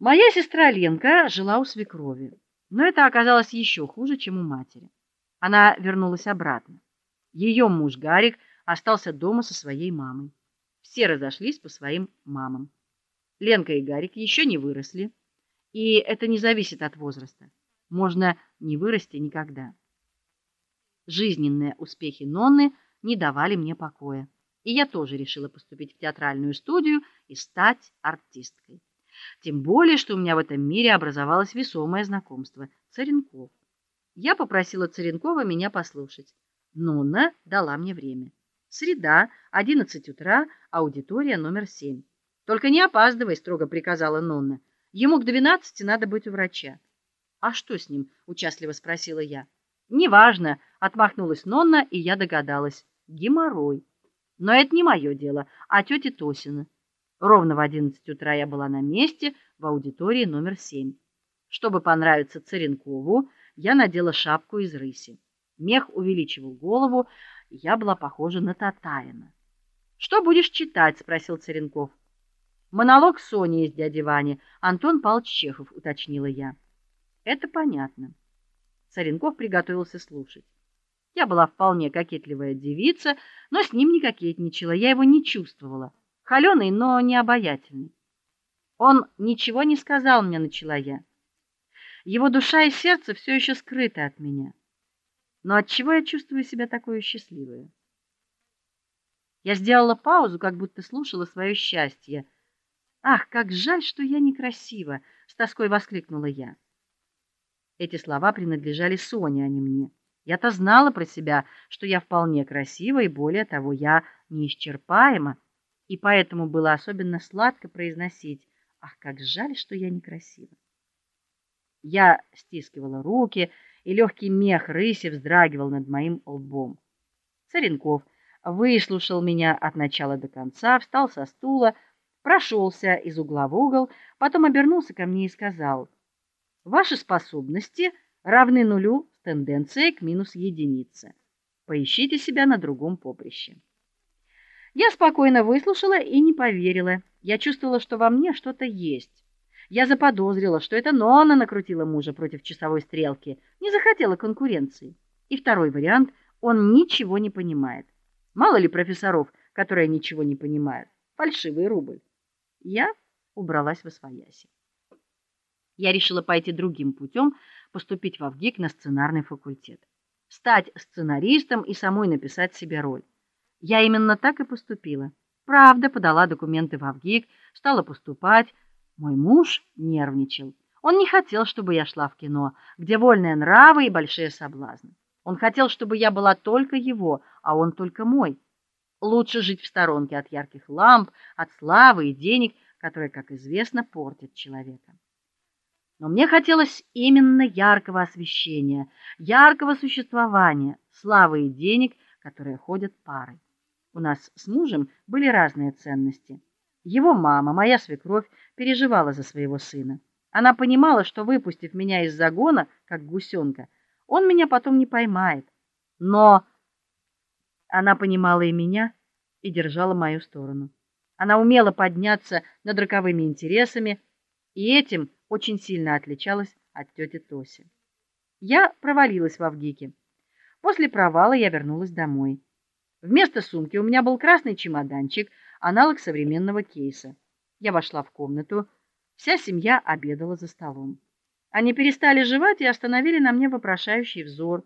Моя сестра Ленка жила у свекрови, но это оказалось еще хуже, чем у матери. Она вернулась обратно. Ее муж Гарик остался дома со своей мамой. Все разошлись по своим мамам. Ленка и Гарик еще не выросли, и это не зависит от возраста. Можно не вырасти никогда. Жизненные успехи Нонны не давали мне покоя, и я тоже решила поступить в театральную студию и стать артисткой. Тем более, что у меня в этом мире образовалось весомое знакомство Царенков. Я попросила Царенкова меня послушать. Нонна дала мне время. Среда, 11 утра, аудитория номер 7. Только не опаздывай, строго приказала Нонна. Ему к 12 надо быть у врача. А что с ним? участливо спросила я. Неважно, отмахнулась Нонна, и я догадалась. Геморрой. Но это не мое дело, а тети Тосина. Ровно в 11 утра я была на месте в аудитории номер 7. Чтобы понравиться Царенкову, я надела шапку из рыси. Мех увеличивал голову, я была похожа на Татарина. Что будешь читать, спросил Царенков. Монолог Сони из дяди Вани, Антон Павлович Чехов, уточнила я. Это понятно. Царенков приготовился слушать. Я была вполне кокетливая девица, но с ним не кокетничала, я его не чувствовала холёный, но не обаятельный. Он ничего не сказал мне, начала я. Его душа и сердце все еще скрыты от меня. Но от чего я чувствую себя такой счастливой? Я сделала паузу, как будто слушала свое счастье. Ах, как жаль, что я некрасива, с тоской воскликнула я. Эти слова принадлежали Соне, а не мне. Я-то знала про себя, что я вполне красива и более того, я неисчерпаема и поэтому было особенно сладко произносить: "Ах, как жаль, что я некрасива". Я стискивала руки, и легкий мех рыси вздрагивал над моим лбом. Царенков выслушал меня от начала до конца, встал со стула, прошелся из угла в угол, потом обернулся ко мне и сказал: "Ваши способности равны нулю с тенденцией к минус единице. Поищите себя на другом поприще". Я спокойно выслушала и не поверила. Я чувствовала, что во мне что-то есть. Я заподозрила, что это Нона накрутила мужа против часовой стрелки, не захотела конкуренции. И второй вариант он ничего не понимает. Мало ли профессоров, которые ничего не понимают. Фальшивый рубль. Я убралась во свояси. Я решила пойти другим путем, поступить в ВГИК на сценарный факультет. Стать сценаристом и самой написать себе роль. Я именно так и поступила. Правда, подала документы в Авгик, стала поступать. Мой муж нервничал. Он не хотел, чтобы я шла в кино, где вольные нравы и большие соблазны. Он хотел, чтобы я была только его, а он только мой. Лучше жить в сторонке от ярких ламп, от славы и денег, которые, как известно, портят человека. Но мне хотелось именно яркого освещения, яркого существования, славы и денег, которые ходят парой. У нас с мужем были разные ценности. Его мама, моя свекровь, переживала за своего сына. Она понимала, что выпустив меня из загона, как гусенка, он меня потом не поймает. Но она понимала и меня и держала мою сторону. Она умела подняться над роковыми интересами, и этим очень сильно отличалась от тети Тоси. Я провалилась в Авгике. После провала я вернулась домой. Вместо сумки у меня был красный чемоданчик, аналог современного кейса. Я вошла в комнату. Вся семья обедала за столом. Они перестали жевать и остановили на мне вопрошающий взор.